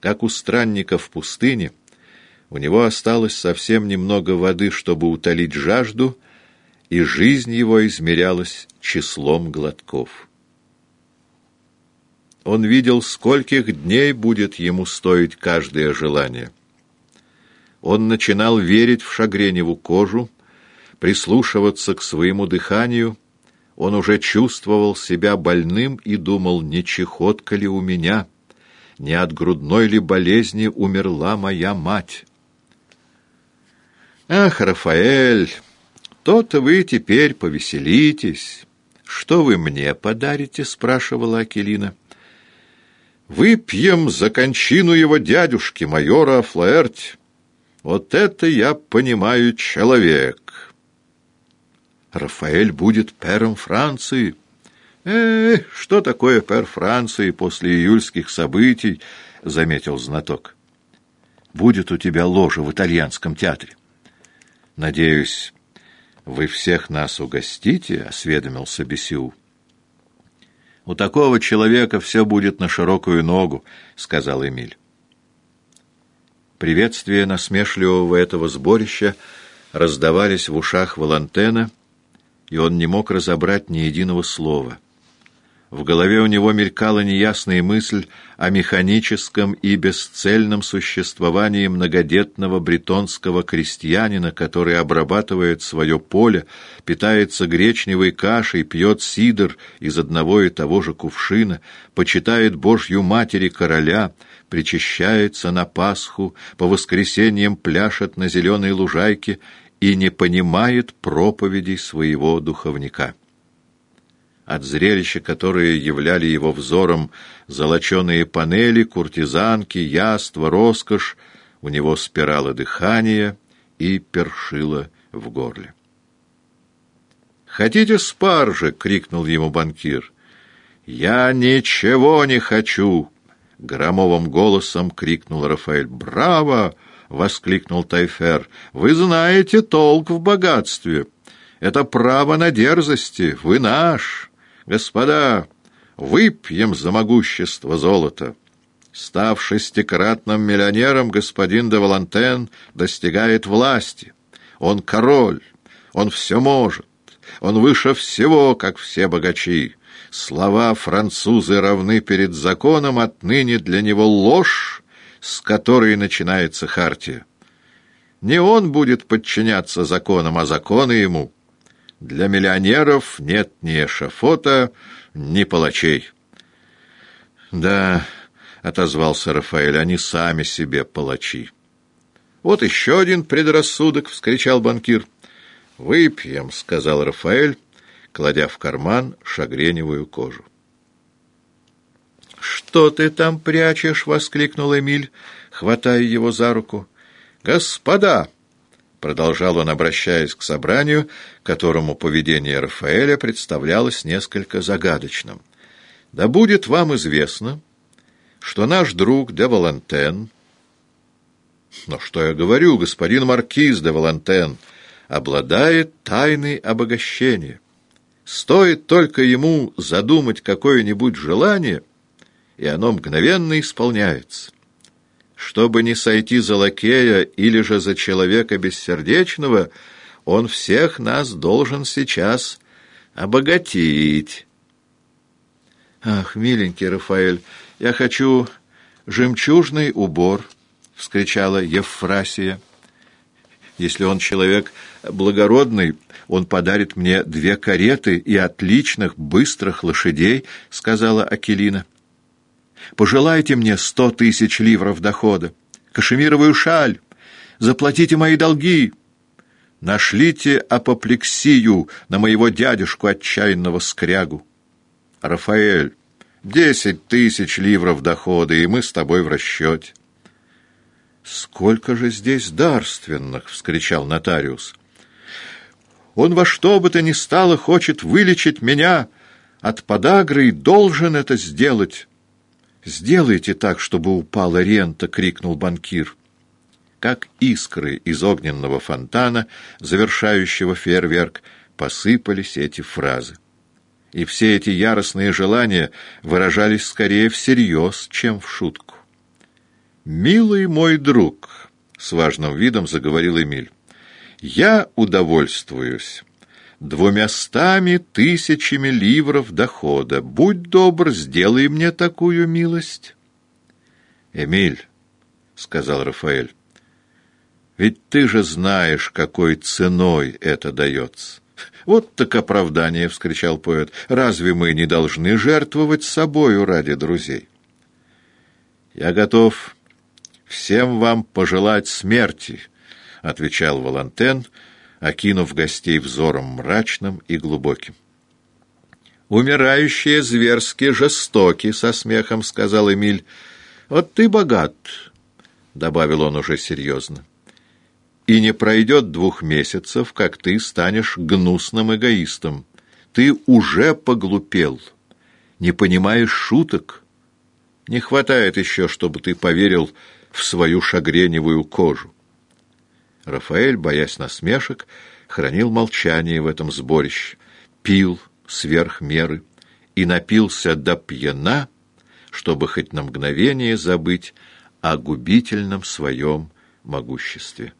Как у странника в пустыне, у него осталось совсем немного воды, чтобы утолить жажду, и жизнь его измерялась числом глотков. Он видел, скольких дней будет ему стоить каждое желание. Он начинал верить в Шагреневу кожу, прислушиваться к своему дыханию. Он уже чувствовал себя больным и думал, не чехотка ли у меня, не от грудной ли болезни умерла моя мать. «Ах, Рафаэль, то-то вы теперь повеселитесь. Что вы мне подарите?» — спрашивала Акелина. «Выпьем за кончину его дядюшки, майора Флаэрть. Вот это я понимаю человек». «Рафаэль будет пером Франции». «Э, что такое пер Франции после июльских событий?» — заметил знаток. «Будет у тебя ложа в итальянском театре». «Надеюсь, вы всех нас угостите?» — осведомился Бесиу. «У такого человека все будет на широкую ногу», — сказал Эмиль. Приветствия насмешливого этого сборища раздавались в ушах Валантена, и он не мог разобрать ни единого слова. В голове у него мелькала неясная мысль о механическом и бесцельном существовании многодетного бретонского крестьянина, который обрабатывает свое поле, питается гречневой кашей, пьет сидр из одного и того же кувшина, почитает Божью Матери Короля, причащается на Пасху, по воскресеньям пляшет на зеленой лужайке и не понимает проповедей своего духовника от зрелища, которые являли его взором золоченые панели, куртизанки, яство, роскошь, у него спирало дыхание и першило в горле. «Хотите спаржи?» — крикнул ему банкир. «Я ничего не хочу!» — громовым голосом крикнул Рафаэль. «Браво!» — воскликнул Тайфер. «Вы знаете толк в богатстве. Это право на дерзости. Вы наш!» Господа, выпьем за могущество золота. Став шестикратным миллионером, господин де Валантен достигает власти. Он король, он все может, он выше всего, как все богачи. Слова «французы равны перед законом» отныне для него ложь, с которой начинается хартия. Не он будет подчиняться законам, а законы ему — для миллионеров нет ни эшафота, ни палачей. Да, — отозвался Рафаэль, — они сами себе палачи. Вот еще один предрассудок, — вскричал банкир. Выпьем, — сказал Рафаэль, кладя в карман шагреневую кожу. «Что ты там прячешь?» — воскликнул Эмиль, хватая его за руку. «Господа!» Продолжал он, обращаясь к собранию, которому поведение Рафаэля представлялось несколько загадочным. «Да будет вам известно, что наш друг де Валантен...» «Но что я говорю, господин маркиз де Валантен...» обладает тайной обогащения. Стоит только ему задумать какое-нибудь желание, и оно мгновенно исполняется чтобы не сойти за лакея или же за человека бессердечного, он всех нас должен сейчас обогатить. Ах, миленький Рафаэль, я хочу жемчужный убор, — вскричала Евфрасия. Если он человек благородный, он подарит мне две кареты и отличных, быстрых лошадей, — сказала Акелина. Пожелайте мне сто тысяч ливров дохода, кашемировую шаль, заплатите мои долги, нашлите апоплексию на моего дядюшку отчаянного скрягу. Рафаэль, десять тысяч ливров дохода, и мы с тобой в расчете. «Сколько же здесь дарственных!» — вскричал нотариус. «Он во что бы то ни стало хочет вылечить меня от подагры и должен это сделать». «Сделайте так, чтобы упала рента!» — крикнул банкир. Как искры из огненного фонтана, завершающего фейерверк, посыпались эти фразы. И все эти яростные желания выражались скорее всерьез, чем в шутку. «Милый мой друг», — с важным видом заговорил Эмиль, — «я удовольствуюсь двумястами тысячами ливров дохода. Будь добр, сделай мне такую милость». «Эмиль», — сказал Рафаэль, — «ведь ты же знаешь, какой ценой это дается». «Вот так оправдание!» — вскричал поэт. «Разве мы не должны жертвовать собою ради друзей?» «Я готов всем вам пожелать смерти», — отвечал Валантен, окинув гостей взором мрачным и глубоким. «Умирающие зверски жестоки», — со смехом сказал Эмиль. «Вот ты богат», — добавил он уже серьезно. «И не пройдет двух месяцев, как ты станешь гнусным эгоистом. Ты уже поглупел, не понимаешь шуток. Не хватает еще, чтобы ты поверил в свою шагреневую кожу». Рафаэль, боясь насмешек, хранил молчание в этом сборище, пил сверх меры и напился до пьяна, чтобы хоть на мгновение забыть о губительном своем могуществе.